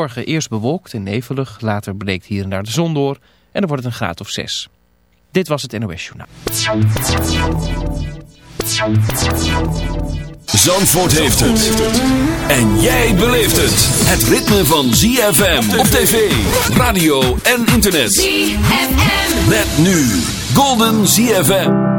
Morgen eerst bewolkt en nevelig, later breekt hier en daar de zon door en dan wordt het een graad of 6. Dit was het NOS Journaal. Zandvoort heeft het. En jij beleeft het. Het ritme van ZFM op tv, radio en internet. ZFM. Met nu Golden ZFM.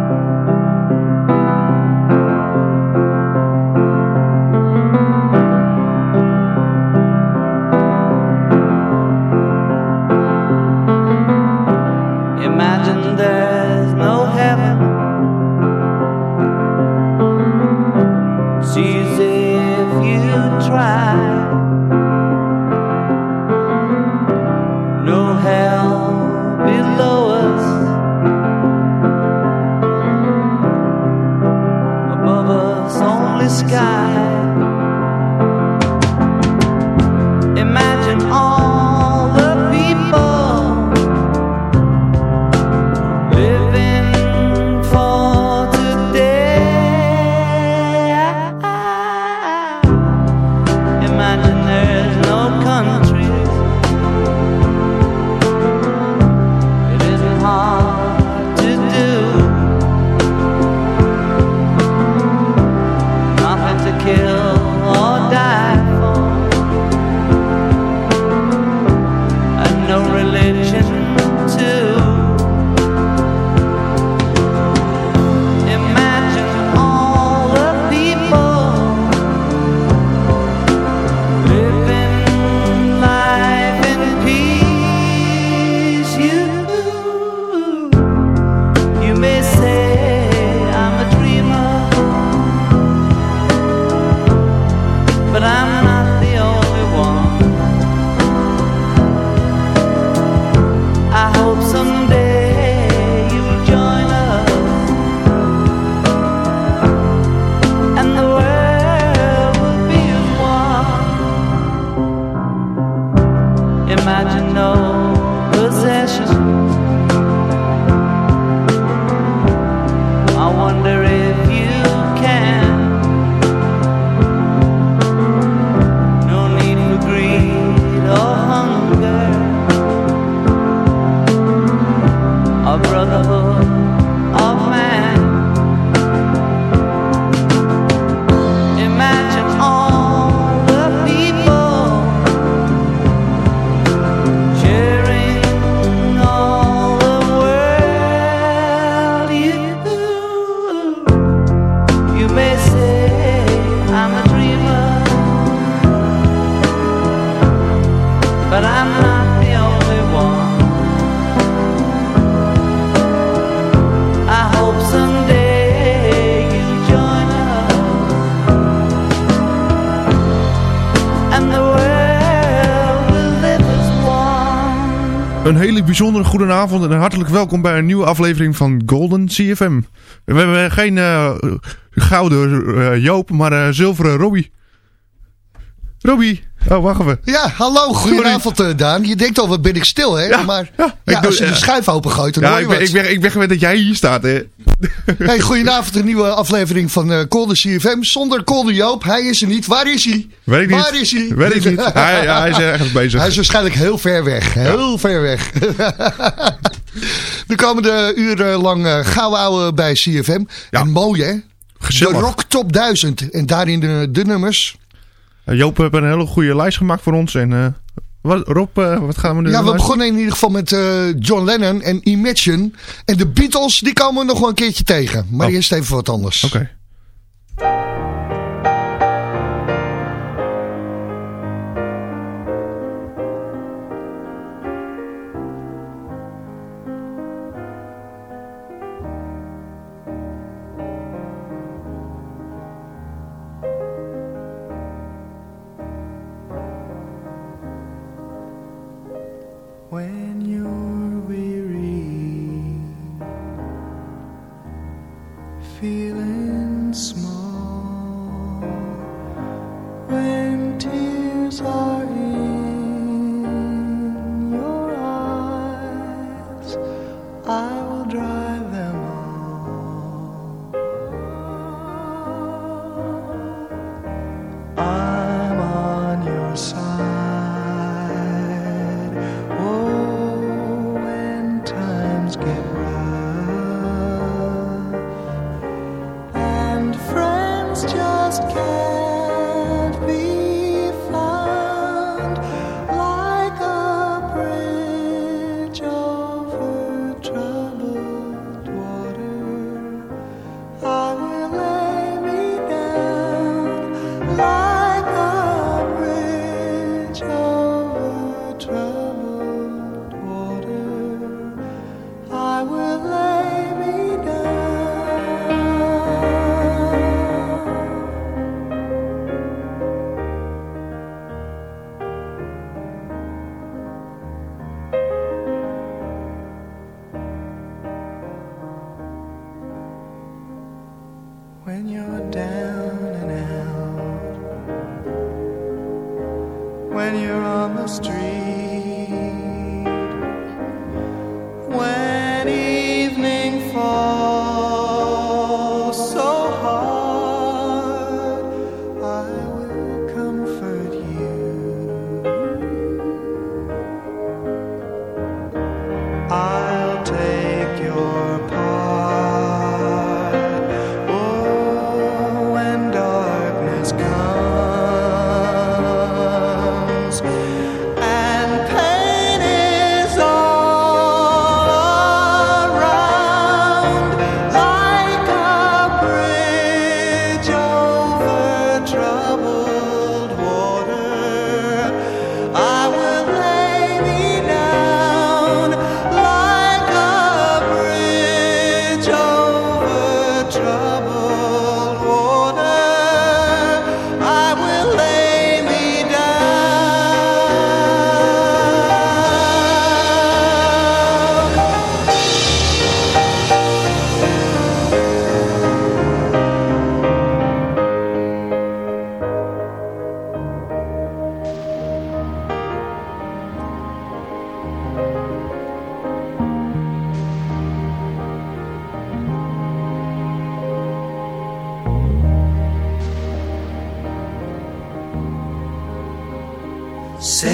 Hele bijzondere goedenavond en hartelijk welkom bij een nieuwe aflevering van Golden CFM. We hebben geen eh, gouden eh, Joop, maar eh, zilveren Robbie. Robbie, oh wacht even. Ja, hallo, goedenavond Daan. Je denkt al, wat ben ik stil, hè? Ja, maar ja, ja, ik als doe- je de schuif opengooit, dan Ja, hoor je ik ben, wat. ik, ben, ik ben gewend dat jij hier staat. Hè. Hey, goedenavond, een nieuwe aflevering van eh Kolder CFM. Zonder Kolder Joop, hij is er niet. Waar is hij? Weet ik niet. Waar is hij? Weet ik niet. Hij, ja, hij is ergens bezig. Hij is waarschijnlijk heel ver weg. Heel ver weg. de komende uren lang uh, bij CFM. Ja. En mooi, hè? Gezellig. De Rock Top 1000. En daarin de, de nummers. Eh, Joop heeft een hele goede lijst gemaakt voor ons. En, wat, Rob, eh, wat gaan we nu Ja, we luisteren? begonnen in ieder geval met eh, John Lennon en Imagine. En de Beatles, die komen we nog wel een keertje tegen. Maar Oh. eerst even wat anders. Oké.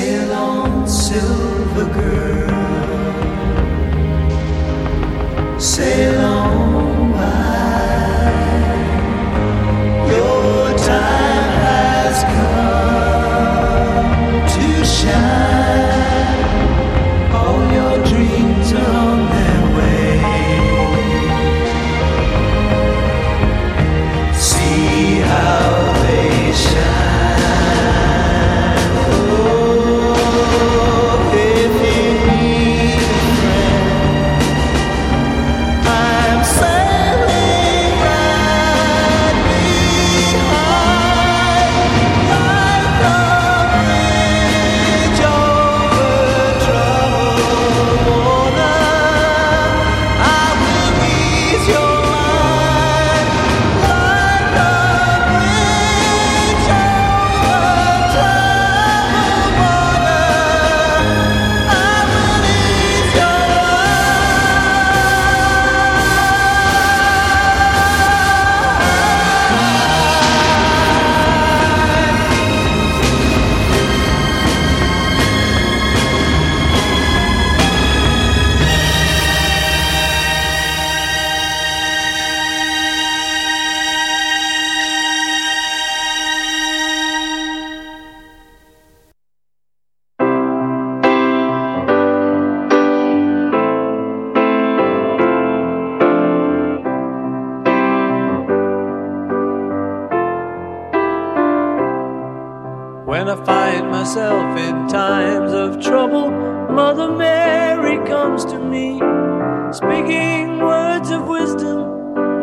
sail on, Silver Girl.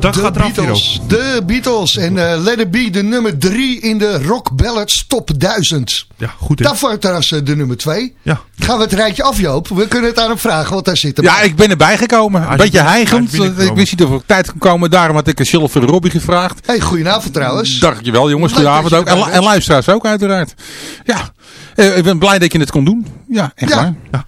Dat De gaat eraf hier. Beatles, de Beatles en eh, Let It Be, de nummer 3 in de Rock Ballads Top 1000. Ja, goed. hè? Daarvoor trouwens eh, de nummer 2. Ja. Gaan we het rijtje af, Joop? We kunnen het aan hem vragen, want daar zit hem. Ja, ik ben erbij gekomen. Een beetje heigend. Ik wist niet of ik op tijd kon komen. Daarom had ik een Silver Robbie gevraagd. Hey, goedenavond trouwens. Dankjewel jongens. Leuk Goedenavond dat ook. En, luisteraars ook uiteraard. Ja, Eh, ik ben blij dat je het kon doen. Ja, echt Ja. waar. Ja,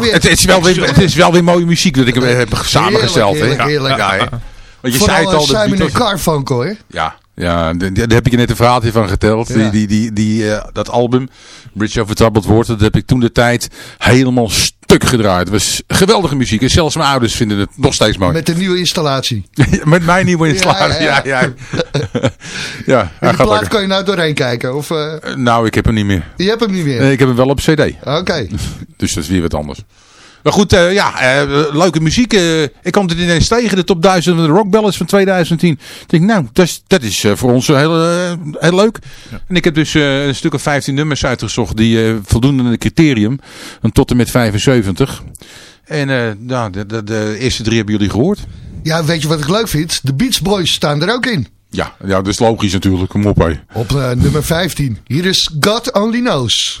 weer. Het, is wel weer, het is wel weer mooie muziek dat ik heb, samengesteld. Heerlijk, hè. heerlijk, Ja, heerlijk. ja, ja. Want je Vooral zei het al. eh, de Simon Beatles- Garfunkel, hoor. Ja, ja daar heb ik je net een verhaaltje van geteld. Ja. Die, die, die, die, eh, dat album, Bridge Over Troubled Water, dat heb ik toen de tijd helemaal stuk gedraaid. Het was geweldige muziek. En zelfs mijn ouders vinden het nog steeds mooi. Met de nieuwe installatie. Met mijn nieuwe installatie. Ja, Ja, ja, ja. Ja, plaat kan je nou doorheen kijken? Of, eh, Nou, ik heb hem niet meer. je hebt hem niet meer? Nee, ik heb hem wel op cd. Oké. Dus dat is weer wat anders. Maar goed, eh, ja, eh, leuke muziek. eh, ik kwam er ineens tegen, de top 1000 van de Rock Ballads van 2010. Ik denk, nou, dat is, dat is eh, voor ons heel, heel leuk. En ik heb dus eh, een stuk of 15 nummers uitgezocht die eh, voldoen aan het criterium. En tot en met 75. En eh, nou, de, de, de eerste drie hebben jullie gehoord. Ja, weet je wat ik leuk vind? De Beach Boys staan er ook in. Ja, ja dat is logisch natuurlijk. Kom op, hé. Op eh, nummer 15. Hier is God Only Knows.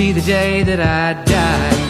be the day that I die.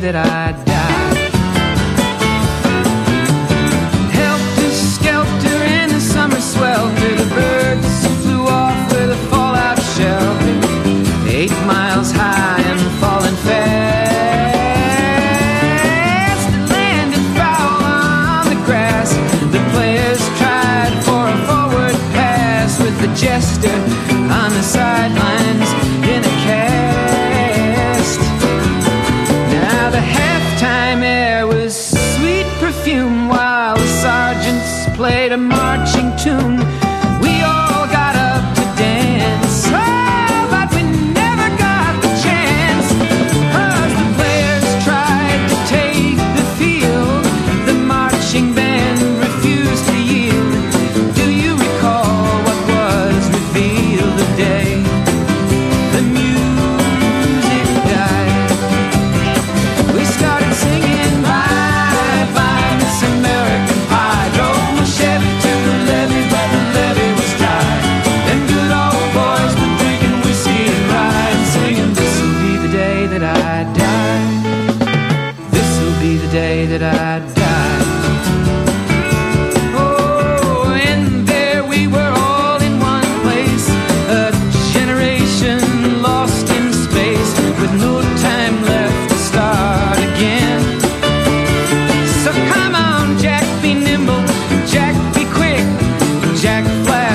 that I Jack Flag.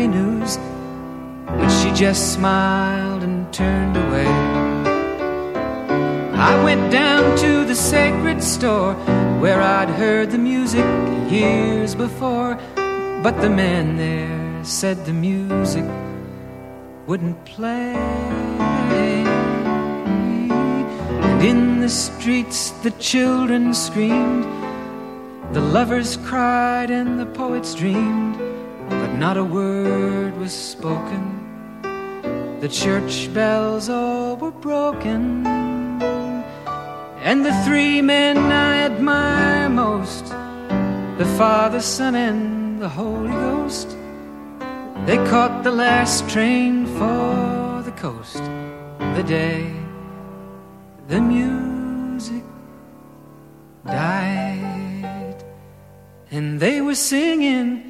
Happy news. But she just smiled and turned away. I went down to the sacred store where I'd heard the music years before. But the man there said the music wouldn't play. And in the streets the children screamed, the lovers cried, and the poets dreamed. Not a word was spoken. The church bells all were broken. And the three men I admire most the Father, Son, and the Holy Ghost they caught the last train for the coast the day the music died. And they were singing,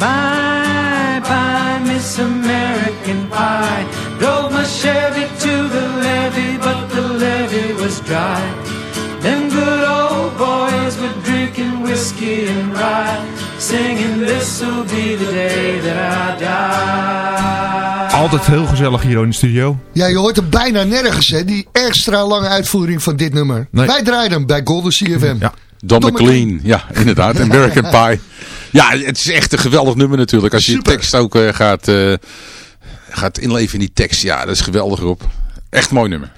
Bye, bye, Miss American Pie. Drove my Chevy to the levee, but the levee was dry. Them good old boys were drinking whiskey and rye, singing, This'll be the day that I die. Altijd heel gezellig hier in de studio. Ja, je hoort hem bijna nergens, hè, die extra lange uitvoering van dit nummer. Nee. Wij draaien hem bij Golden CFM. Ja. Don McLean, ja, inderdaad. American Pie. Ja, het is echt een geweldig nummer natuurlijk. Als je Super. de tekst ook eh, gaat, eh, gaat inleven in die tekst. Ja, dat is geweldig op. Echt mooi nummer.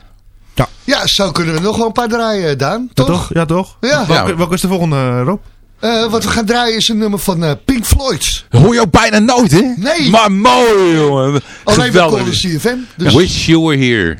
Ja, zo kunnen we nog wel een paar draaien, Daan. Ja, Toch? toch? Ja, toch? Ja. Welke, welke is de volgende, eh, Rob? Eh, wat we gaan draaien is een nummer van eh, Pink Floyd. Hoor je ook bijna nooit, hè? Nee. Maar mooi, jongen. Alleen bij CFM. Dus Wish you were here.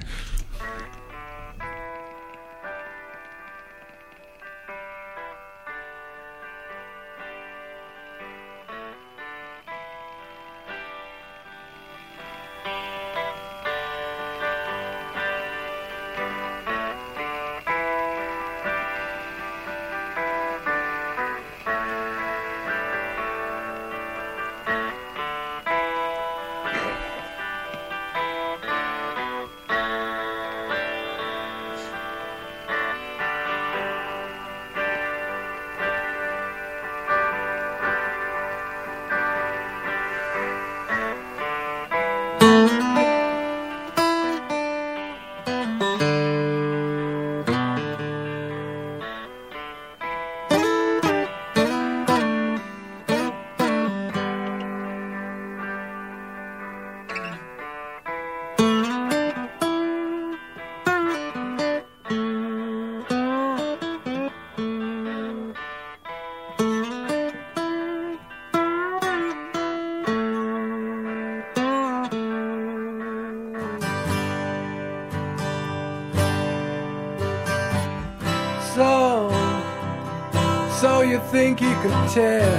끝에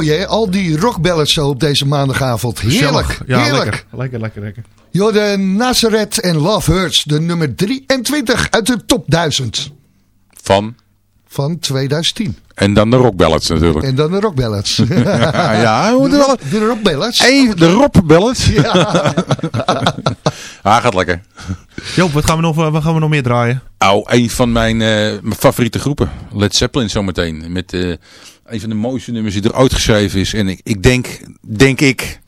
mooi hè, al die rockballads zo op deze maandagavond. Heerlijk. Ja, heerlijk. lekker. Lekker, lekker, lekker. Jorde Nazareth en Love Hurts, de nummer 23 uit de top 1000 Van. van 2010. En dan de rockballads natuurlijk. En dan de rockballads. Ja, ja, we moeten wel... De rockballads? Even de rockballads. Ja. Ah, gaat lekker. Joop, wat gaan we nog, wat gaan we nog meer draaien? Oh, een van mijn, eh, mijn favoriete groepen. Led Zeppelin zometeen. Met eh, een van de mooiste nummers die er ooit geschreven is. En ik, ik denk, denk ik,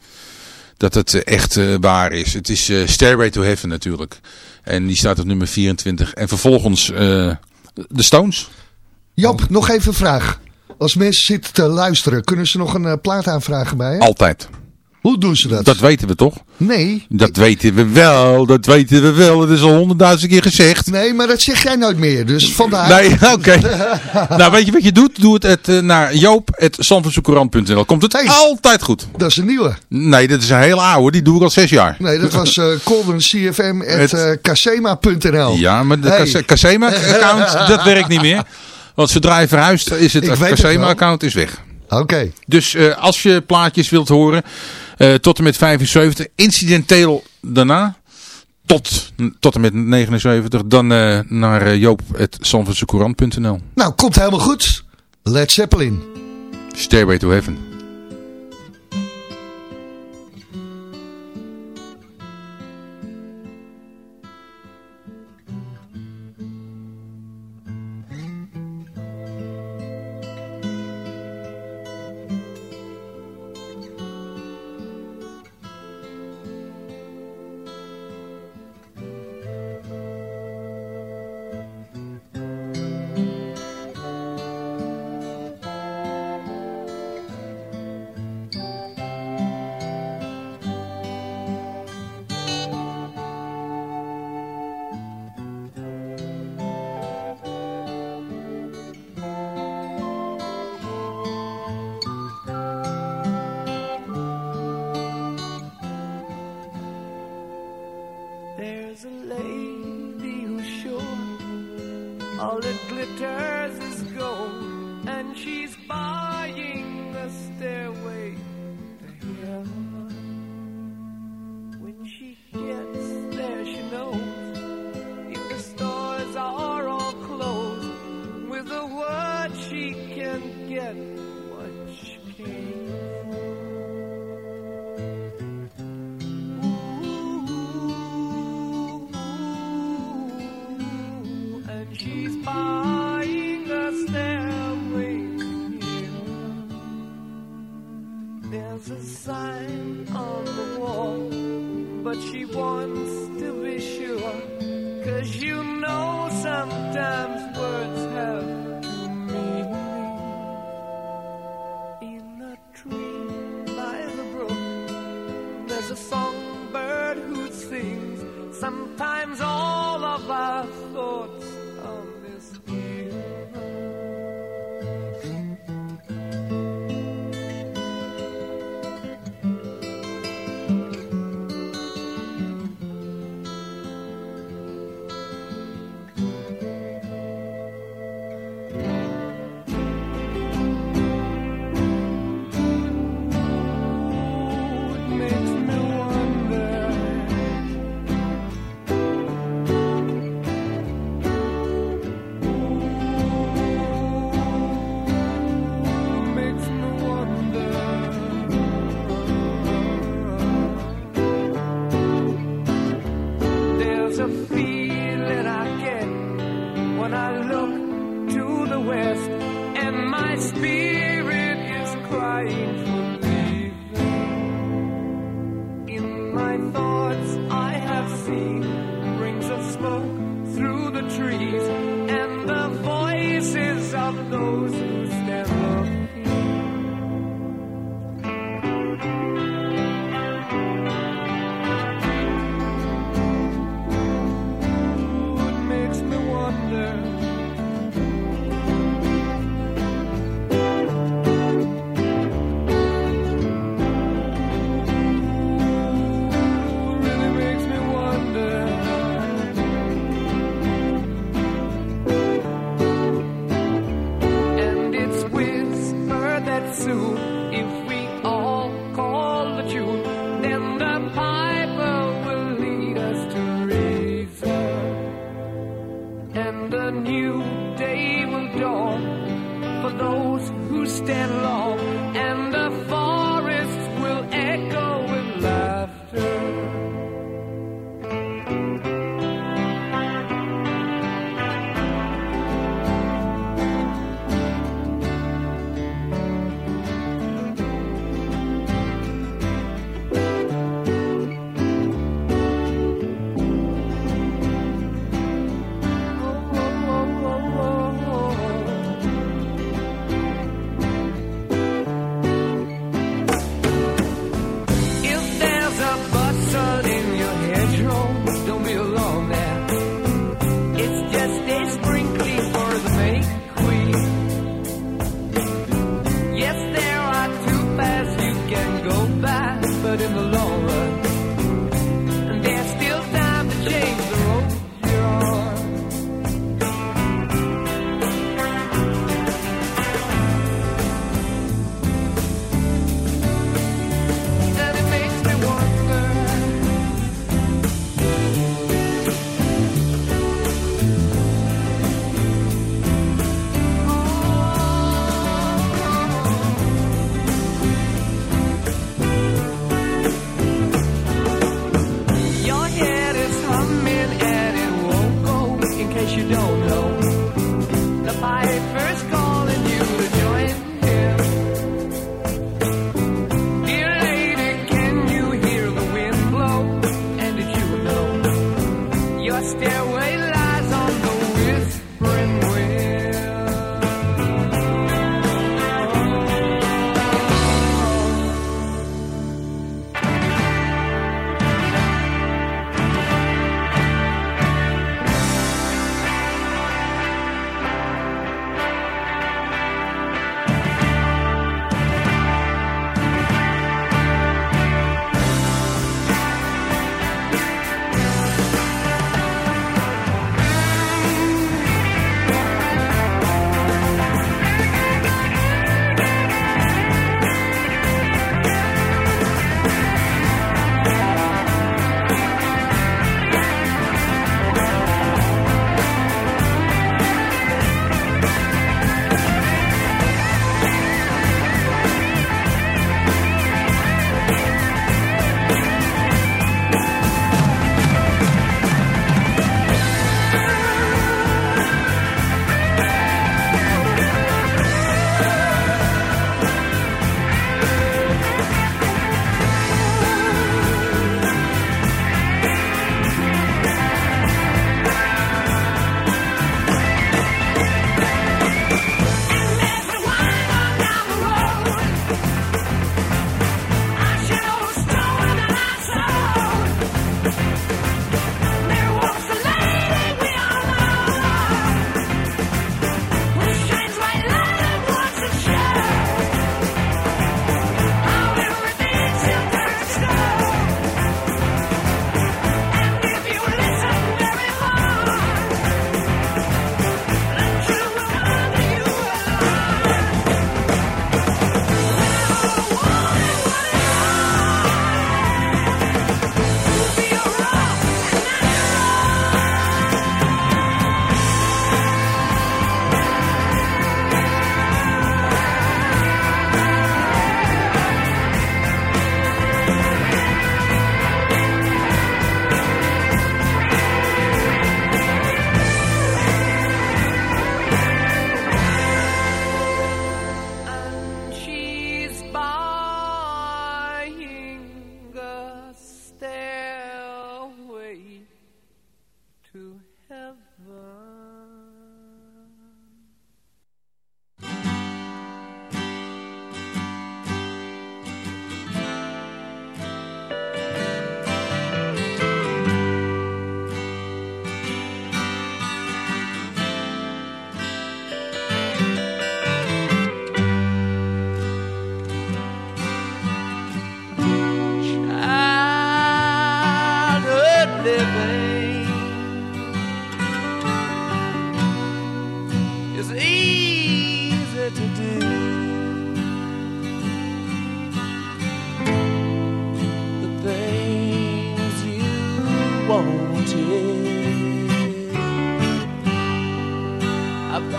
dat het eh, echt eh, waar is. Het is eh, Stairway to Heaven natuurlijk. En die staat op nummer 24. En vervolgens de Stones. Joop, nog even een vraag. Als mensen zitten te luisteren, kunnen ze nog een plaat aanvragen bij je? Altijd. Hoe doen ze dat? Dat weten we toch? Nee. Dat weten we wel. Dat weten we wel. Het is al honderdduizend keer gezegd. Nee, maar dat zeg jij nooit meer. Dus vandaar. Nee, oké. nou, weet je wat je doet? Doe het, het eh, naar joop.sanfordsecourant.nl. Komt het Hey. altijd goed. Dat is een nieuwe. Nee, dat is een hele oude. Die doe ik al zes jaar. Nee, dat was eh coldencfm.casema.nl. Ja, maar de Hey. Casema-account, dat werkt niet meer. Want zodra je verhuist, is het Casema-account is weg. Oké. Dus eh, als je plaatjes wilt horen, eh, tot en met 75, incidenteel daarna, tot, tot en met 79, dan eh, naar uh, joop.sanfordsecourant.nl. Nou, komt helemaal goed. Led Zeppelin. Stairway to Heaven.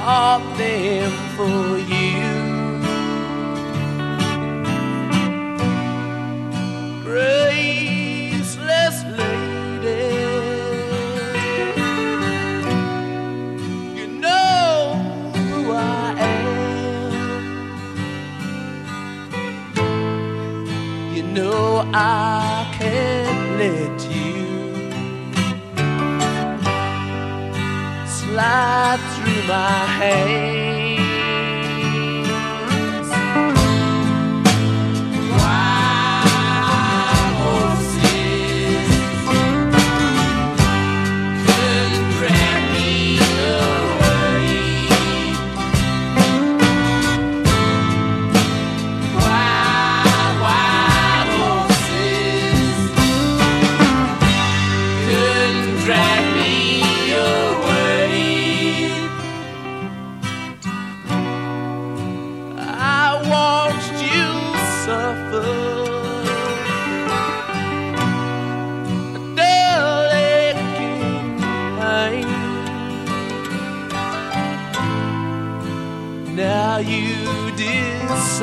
bought them for you. Graceless lady, you know who I am. You know I can't let you slide my head.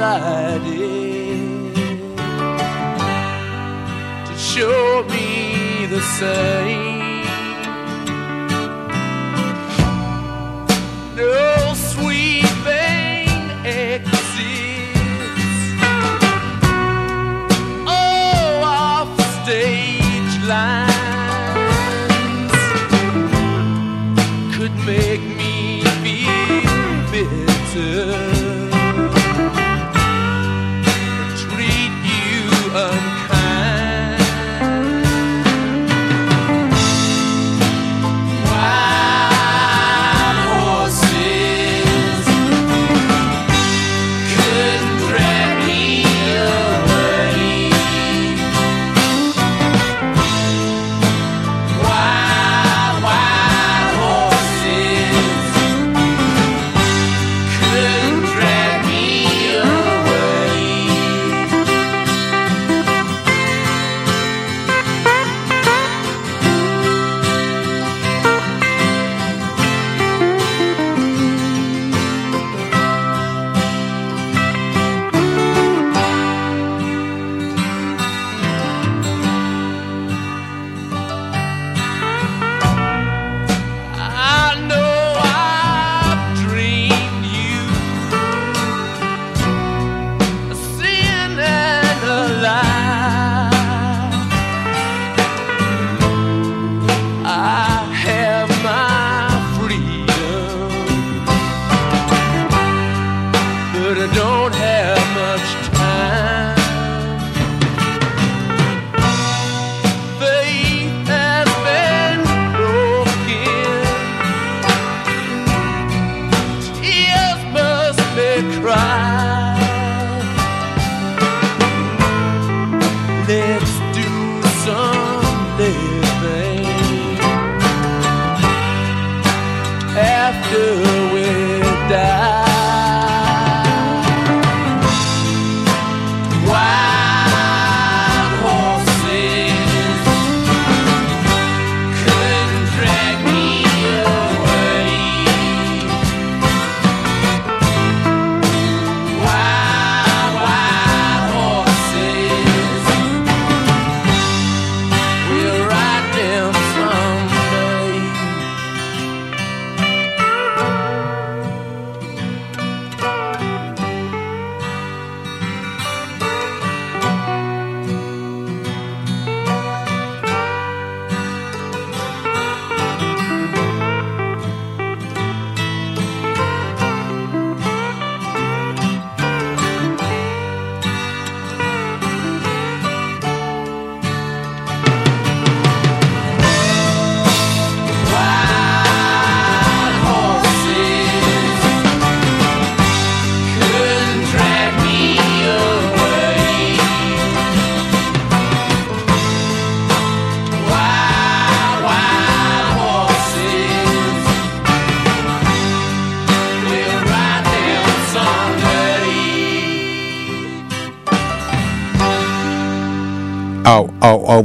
decided to show me the same. No sweet exists. Oh, lines could make me feel bitter.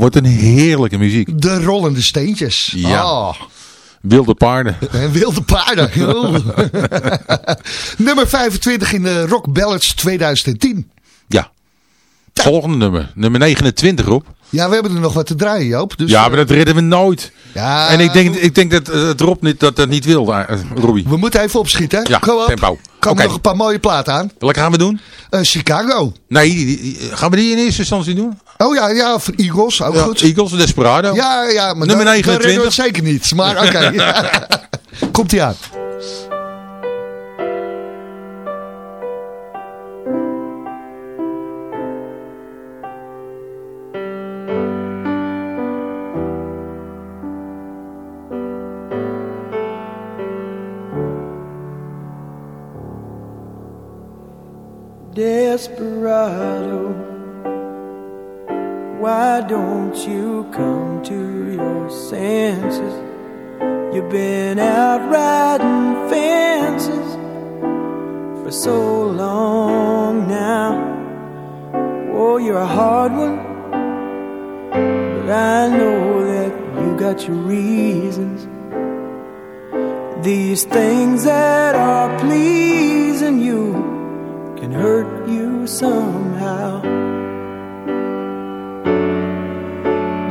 Wat een heerlijke muziek. De rollende steentjes. Ja. Oh. Wilde paarden. En eh, wilde paarden. nummer 25 in de Rock Ballads 2010. Ja. Volgende nummer. Nummer 29, op. Ja, we hebben er nog wat te draaien, Joop. Dus, ja, maar dat eh, redden we nooit. Ja, en ik denk, ik denk dat uh, Rob niet, dat, dat niet wil, uh, We moeten even opschieten. Ja, Kom tempo. Komen nog een paar mooie platen aan. Welke gaan we doen? Chicago. Nee, gaan we die in eerste instantie doen? Oh ja, ja, van Eagles. Ook Ja, goed. Eagles, Desperado. Ja, ja, maar Nummer dan- dan redden we 29. het zeker niet. Maar oké. Komt ie aan. Desperado, don't you come to your senses? You've been out riding fences for so long now. Oh, you're a hard one, but I know that you got your reasons. These things that are pleasing you can hurt you somehow.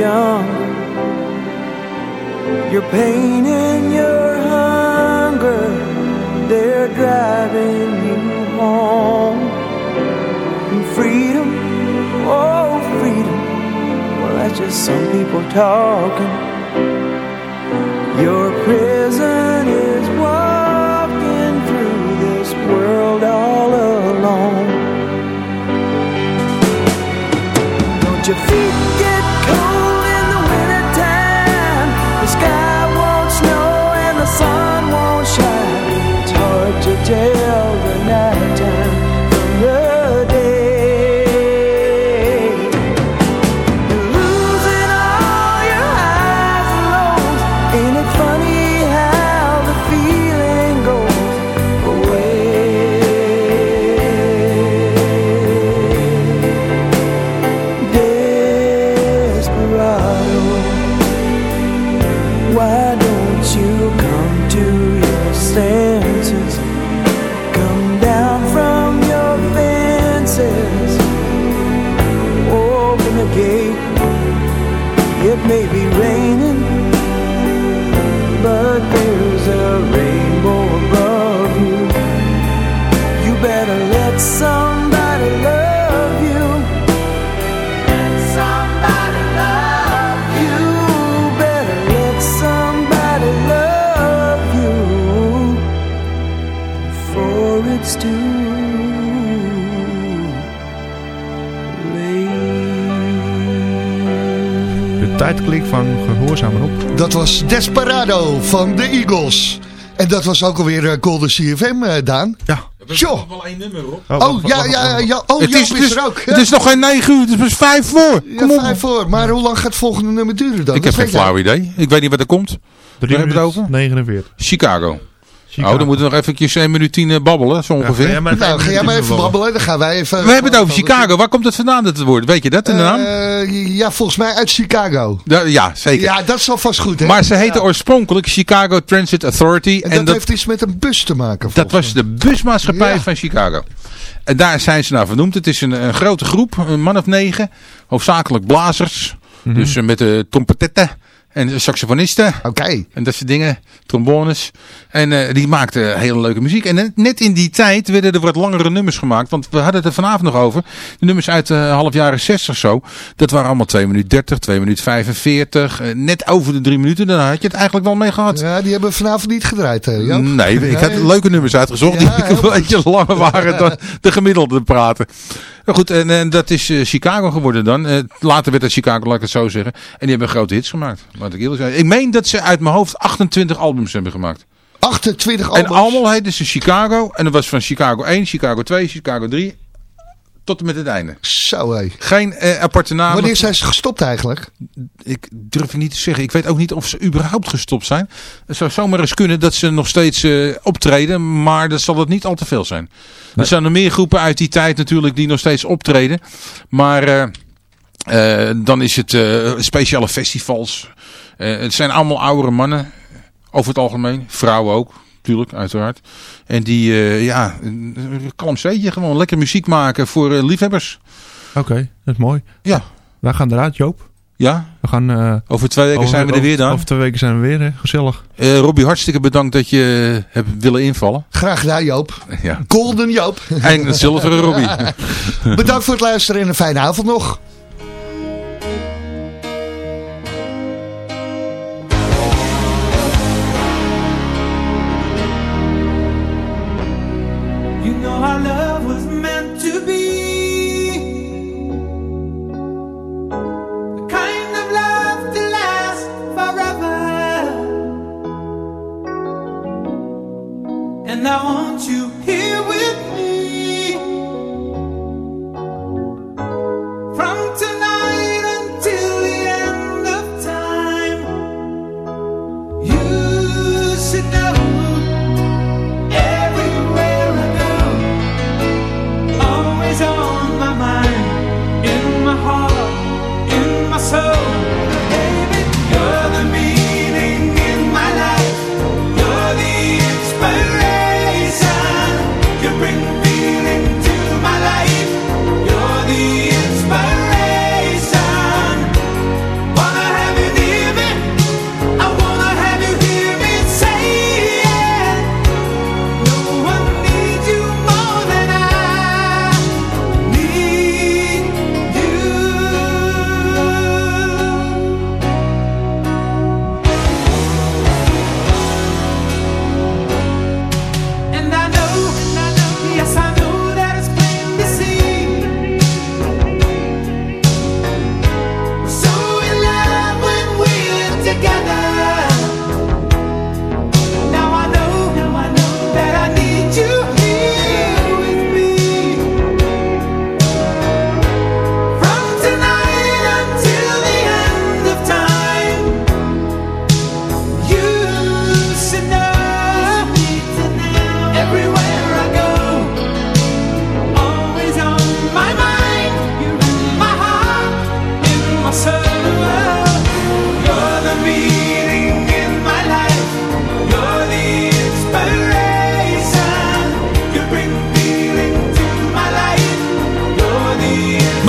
Younger. Your pain and your hunger, they're driving you home. And freedom, oh, freedom. Well, that's just some people talking. Your prison is walking through this world all alone. Don't your feet op. Dat was Desperado van de Eagles. En dat was ook alweer eh, Golden CFM, eh, Daan. Ja. Tjoh. wel één nummer op. Oh, ja, ja, ja. Oh, Het Joop is, is, er ook. het is nog geen 9 uur, het is pas 5 voor. Ja, Kom op. vijf voor. Maar hoe lang gaat het volgende nummer duren dan? Ik Dat heb geen flauw idee. Ik weet niet wat er komt. Drie hebben we het minuten 49. Chicago. Chicago. Oh, dan moeten we nog eventjes 1 minuut 10 eh, babbelen, zo ongeveer. Ja, maar Nou, ga jij maar even babbelen. Dan gaan wij even... we hebben het over Chicago. Waar komt het vandaan, dat woord? Weet je dat in de naam? Eh, ja, volgens mij uit Chicago. Ja, ja, zeker. Ja, dat is alvast goed, hè? maar ze heette oorspronkelijk Chicago Transit Authority. En, En, dat, dat, heeft iets met een bus te maken, dat was de busmaatschappij Ja. van Chicago. En daar zijn ze naar vernoemd. Het is een, een grote groep, een man of negen. Hoofdzakelijk blazers. Mhm. Dus eh, met de trompetetten. En saxofonisten. Oké. En dat soort dingen. Trombones. En eh, die maakte hele leuke muziek. En net- net in die tijd werden er wat langere nummers gemaakt. Want we hadden het er vanavond nog over. De nummers uit de half jaren 60 zo. Dat waren allemaal 2 minuten 30, 2 minuten 45. eh, net over de 3 minuten. Dan had je het eigenlijk wel mee gehad. Ja, die hebben we vanavond niet gedraaid, eh, Joop. Nee, ik had Nee. leuke nummers uitgezocht Ja, die een beetje langer waren dan de gemiddelde praten. Maar goed, en, en dat is eh, Chicago geworden dan. Eh, later werd het Chicago, laat ik het zo zeggen. En die hebben grote hits gemaakt. Eerlijk zijn. Ik meen dat ze uit mijn hoofd 28 albums hebben gemaakt. 28 En albums. allemaal heten ze Chicago. En dat was van Chicago 1, Chicago 2, Chicago 3. Tot en met het einde. Zo, hé. Geen eh, aparte namen. Wanneer zijn ze gestopt eigenlijk? Ik durf het niet te zeggen. Ik weet ook niet of ze überhaupt gestopt zijn. Het zou zomaar eens kunnen dat ze nog steeds eh, optreden. Maar dat zal het niet al te veel zijn. Er zijn er meer groepen uit die tijd natuurlijk die nog steeds optreden. Maar eh, eh, dan is het eh, speciale festivals. Eh, het zijn allemaal oudere mannen. Over het algemeen. Vrouwen ook. Tuurlijk, uiteraard. En die, eh, ja, een kalm zeetje gewoon. Lekker muziek maken voor eh, liefhebbers. Oké, dat is mooi. Ja. Wij gaan eruit, Joop. Ja, We gaan... eh, over twee weken over- zijn we er weer dan. Over twee weken zijn we weer, hè? Gezellig. Eh Robbie, hartstikke bedankt dat je hebt willen invallen. Graag gedaan, Joop. Ja. Golden Joop. En het zilveren Robbie. Bedankt voor het luisteren en een fijne avond nog.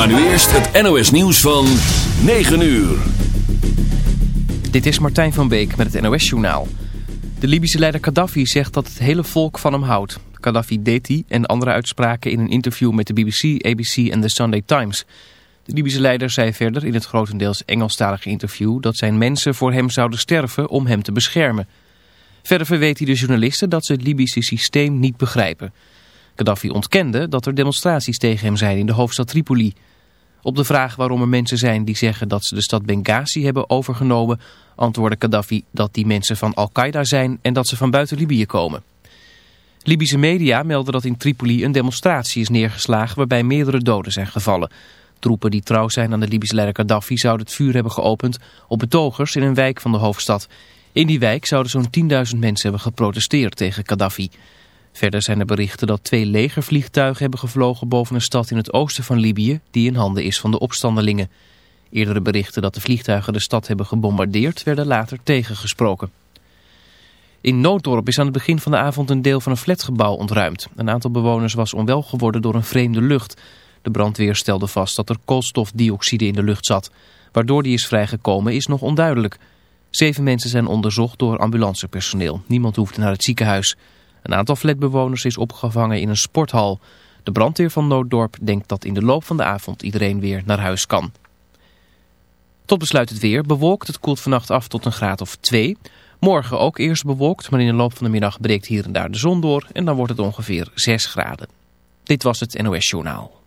Maar nu eerst het NOS nieuws van 9 uur. Dit is Martijn van Beek met het NOS-journaal. De Libische leider Gaddafi zegt dat het hele volk van hem houdt. Gaddafi deed die en andere uitspraken in een interview met de BBC, ABC en The Sunday Times. De Libische leider zei verder in het grotendeels Engelstalige interview... dat zijn mensen voor hem zouden sterven om hem te beschermen. Verder verweet hij de journalisten dat ze het Libische systeem niet begrijpen. Gaddafi ontkende dat er demonstraties tegen hem zijn in de hoofdstad Tripoli... Op de vraag waarom er mensen zijn die zeggen dat ze de stad Benghazi hebben overgenomen, antwoordde Gaddafi dat die mensen van Al-Qaeda zijn en dat ze van buiten Libië komen. Libische media melden dat in Tripoli een demonstratie is neergeslagen waarbij meerdere doden zijn gevallen. Troepen die trouw zijn aan de Libische leider Gaddafi zouden het vuur hebben geopend op betogers in een wijk van de hoofdstad. In die wijk zouden zo'n 10.000 mensen hebben geprotesteerd tegen Gaddafi. Verder zijn er berichten dat twee legervliegtuigen hebben gevlogen boven een stad in het oosten van Libië die in handen is van de opstandelingen. Eerdere berichten dat de vliegtuigen de stad hebben gebombardeerd werden later tegengesproken. In Nooddorp is aan het begin van de avond een deel van een flatgebouw ontruimd. Een aantal bewoners was onwel geworden door een vreemde lucht. De brandweer stelde vast dat er koolstofdioxide in de lucht zat. Waardoor die is vrijgekomen is nog onduidelijk. Zeven mensen zijn onderzocht door ambulancepersoneel. Niemand hoefde naar het ziekenhuis. Een aantal flatbewoners is opgevangen in een sporthal. De brandweer van Nooddorp denkt dat in de loop van de avond iedereen weer naar huis kan. Tot besluit het weer. Bewolkt, het koelt vannacht af tot een graad of 2. Morgen ook eerst bewolkt, maar in de loop van de middag breekt hier en daar de zon door. En dan wordt het ongeveer 6 graden. Dit was het NOS Journaal.